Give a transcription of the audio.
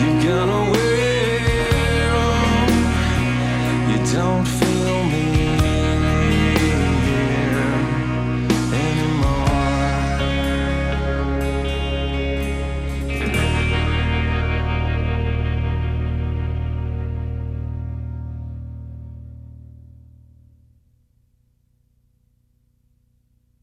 You're gonna